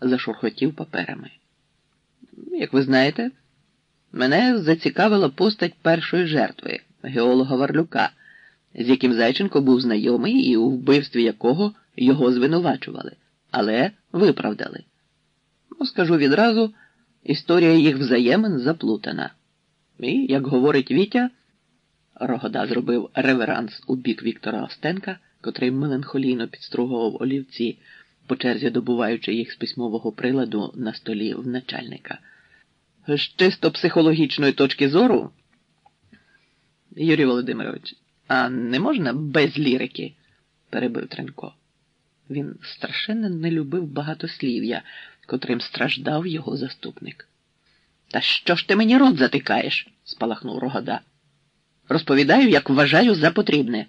зашурхотів паперами. Як ви знаєте, мене зацікавила постать першої жертви, геолога Варлюка, з яким Зайченко був знайомий і у вбивстві якого його звинувачували, але виправдали. Ну, скажу відразу, історія їх взаємин заплутана. І, як говорить Вітя, Рогода зробив реверанс у бік Віктора Остенка, котрий меланхолійно підстругував олівці, по черзі добуваючи їх з письмового приладу на столі в начальника. З чисто психологічної точки зору, Юрій Володимирович, а не можна без лірики? перебив Тренко. Він страшенно не любив багатослів'я, котрим страждав його заступник. Та що ж ти мені рот затикаєш? спалахнув Рогода. Розповідаю, як вважаю за потрібне.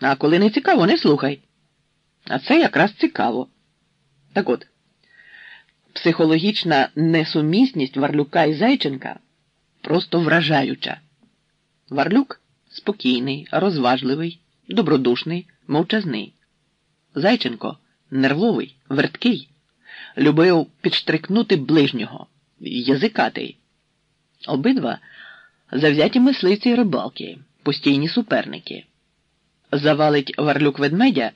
А коли не цікаво, не слухай. А це якраз цікаво. Так от, психологічна несумісність Варлюка і Зайченка просто вражаюча. Варлюк спокійний, розважливий, добродушний, мовчазний. Зайченко нервовий, верткий, любив підштрикнути ближнього, язикатий. Обидва завзяті мисливці й рибалки, постійні суперники. Завалить Варлюк ведмедя.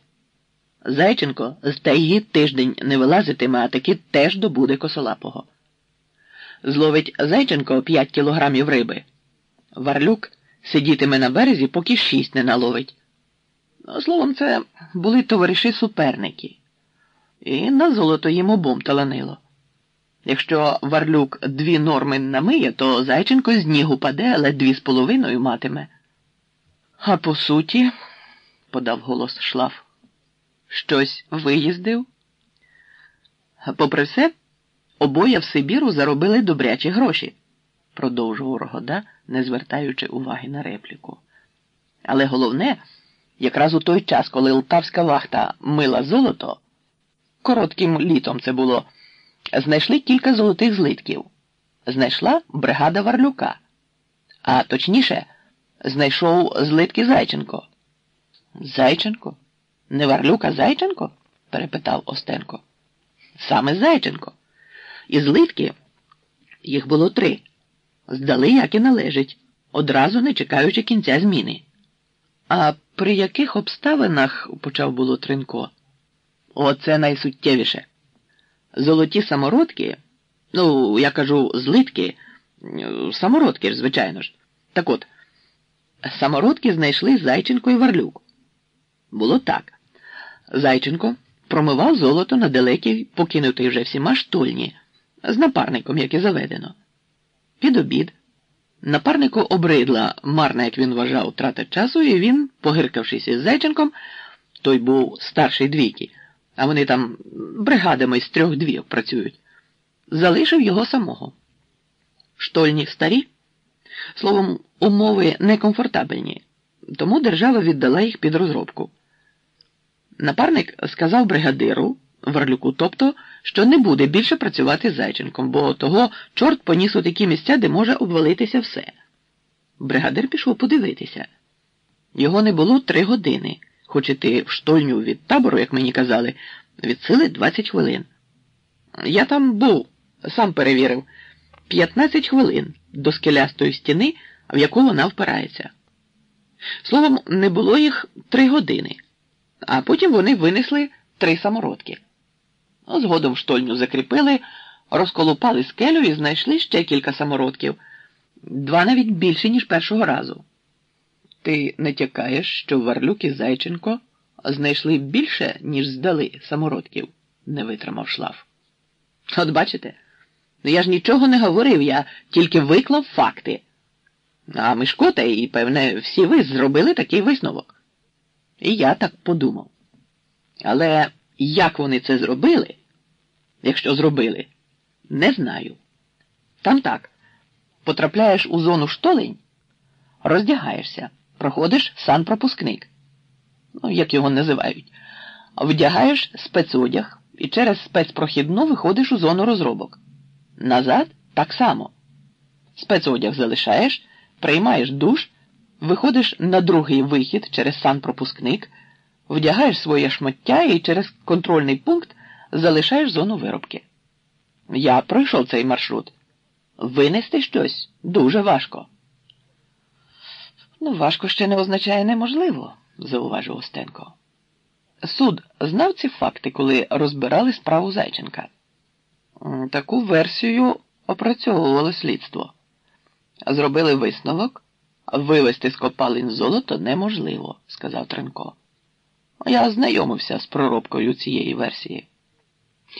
Зайченко з тайги тиждень не вилазитиме, а таки теж добуде косолапого. Зловить Зайченко п'ять кілограмів риби. Варлюк сидітиме на березі, поки шість не наловить. Словом, це були товариші суперники, і на золото їм обом таланило. Якщо Варлюк дві норми намиє, то Зайченко з ніг паде, але дві з половиною матиме. А по суті, подав голос Шлаф, щось виїздив. Попри все, обоє в Сибіру заробили добрячі гроші, продовжував Рогода, не звертаючи уваги на репліку. Але головне, якраз у той час, коли Лтавська вахта мила золото, коротким літом це було, знайшли кілька золотих злитків. Знайшла бригада Варлюка, а точніше, знайшов злитки Зайченко. Зайченко? Не Варлюк, а Зайченко? перепитав Остенко. Саме Зайченко. І злитки їх було три. Здали, як і належить, одразу не чекаючи кінця зміни. А при яких обставинах, почав було Тренко, оце найсуттєвіше. Золоті самородки, ну, я кажу, злитки, самородки ж, звичайно ж. Так от, самородки знайшли Зайченко і Варлюк. Було так. Зайченко промивав золото на далекій, покинутій вже всіма штольні, з напарником, як і заведено. Під обід. Напарнику обридла марна, як він вважав, трата часу, і він, погиркавшись із Зайченком, той був старший двійки, а вони там бригадами з трьох двійок працюють, залишив його самого. Штольні старі, словом, умови некомфортабельні, тому держава віддала їх під розробку. Напарник сказав бригадиру, Варлюку, тобто, що не буде більше працювати з Зайченком, бо того чорт поніс у такі місця, де може обвалитися все. Бригадир пішов подивитися. Його не було три години, хоч іти в штольню від табору, як мені казали, від сили 20 хвилин. Я там був, сам перевірив, 15 хвилин до скелястої стіни, в яку вона впирається. Словом, не було їх три години, а потім вони винесли три самородки. Згодом штольню закріпили, розколупали скелю і знайшли ще кілька самородків, два навіть більше, ніж першого разу. Ти не тякаєш, що Варлюк і Зайченко знайшли більше, ніж здали самородків, не витримав шлаф. От бачите, ну я ж нічого не говорив, я тільки виклав факти. А Мишкота і, певне, всі ви зробили такий висновок. І я так подумав. Але як вони це зробили, якщо зробили, не знаю. Там так. Потрапляєш у зону штолень, роздягаєшся, проходиш санпропускник, ну, як його називають, вдягаєш спецодяг і через спецпрохідну виходиш у зону розробок. Назад так само. Спецодяг залишаєш, приймаєш душ, виходиш на другий вихід через санпропускник, вдягаєш своє шмаття і через контрольний пункт залишаєш зону виробки. Я пройшов цей маршрут. Винести щось дуже важко. Ну, важко ще не означає неможливо, зауважив Остенко. Суд знав ці факти, коли розбирали справу Зайченка. Таку версію опрацьовувало слідство. Зробили висновок, вивезти з копалин золото неможливо, сказав Тренко. Я знайомився з проробкою цієї версії.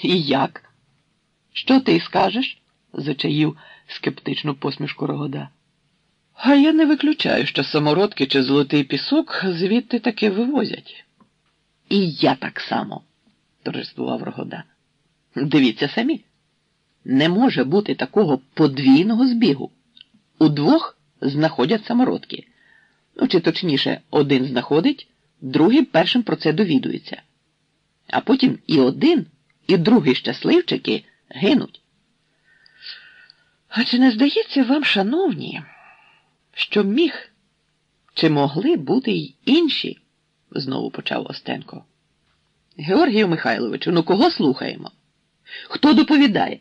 І як? Що ти скажеш? зачаїв скептичну посмішку Рогода. А я не виключаю, що самородки чи золотий пісок звідти таки вивозять. І я так само, торжествував Рогода. Дивіться самі. Не може бути такого подвійного збігу. Удвох знаходять самородки. Ну, чи точніше, один знаходить, другий першим про це довідується. А потім і один, і другий щасливчики гинуть. А чи не здається вам, шановні, що міг чи могли бути й інші? знову почав Остенко. Георгію Михайловичу, ну кого слухаємо? Хто доповідає?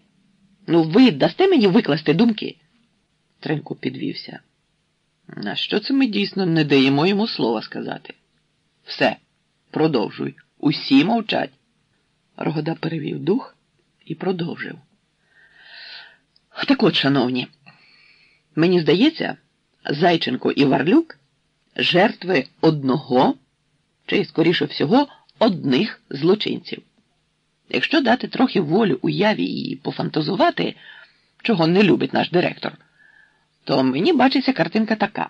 Ну, ви дасте мені викласти думки? Тренко підвівся. На що це ми дійсно не даємо йому слова сказати? Все, продовжуй. Усі мовчать. Рогода перевів дух і продовжив. Так от, шановні, мені здається, Зайченко і Варлюк жертви одного, чи, скоріше всього, одних злочинців. Якщо дати трохи волю уяві і пофантазувати, чого не любить наш директор, то мені бачиться картинка така.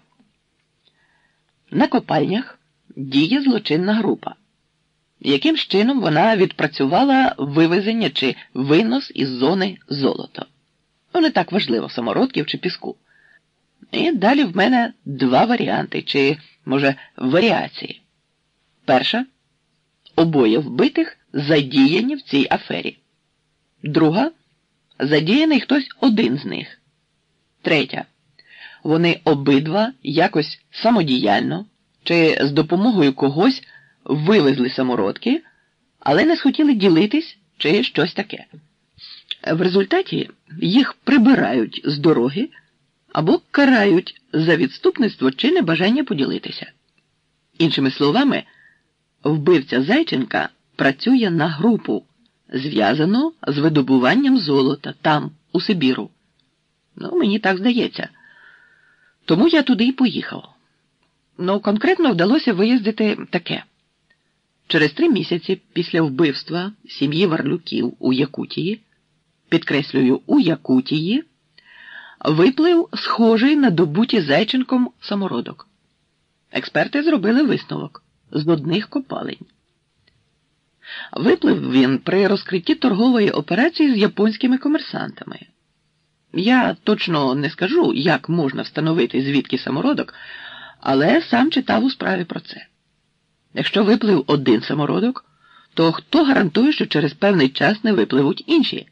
На копальнях діє злочинна група. Яким чином вона відпрацювала вивезення чи винос із зони золота? Ну, не так важливо, самородків чи піску. І далі в мене два варіанти, чи, може, варіації. Перша обоє вбитих задіяні в цій афері. Друга задіяний хтось один з них. Третя. Вони обидва якось самодіяльно чи з допомогою когось вивезли самородки, але не схотіли ділитись чи щось таке. В результаті їх прибирають з дороги або карають за відступництво чи небажання поділитися. Іншими словами, вбивця Зайченка працює на групу, зв'язану з видобуванням золота там, у Сибіру. Ну, мені так здається. Тому я туди й поїхав. Ну, конкретно вдалося виїздити таке. Через три місяці після вбивства сім'ї Варлюків у Якутії, підкреслюю, у Якутії, виплив схожий на добуті Зайченком самородок. Експерти зробили висновок з одних копалень. Виплив він при розкритті торгової операції з японськими комерсантами. Я точно не скажу, як можна встановити звідки самородок, але сам читав у справі про це. Якщо виплив один самородок, то хто гарантує, що через певний час не випливуть інші?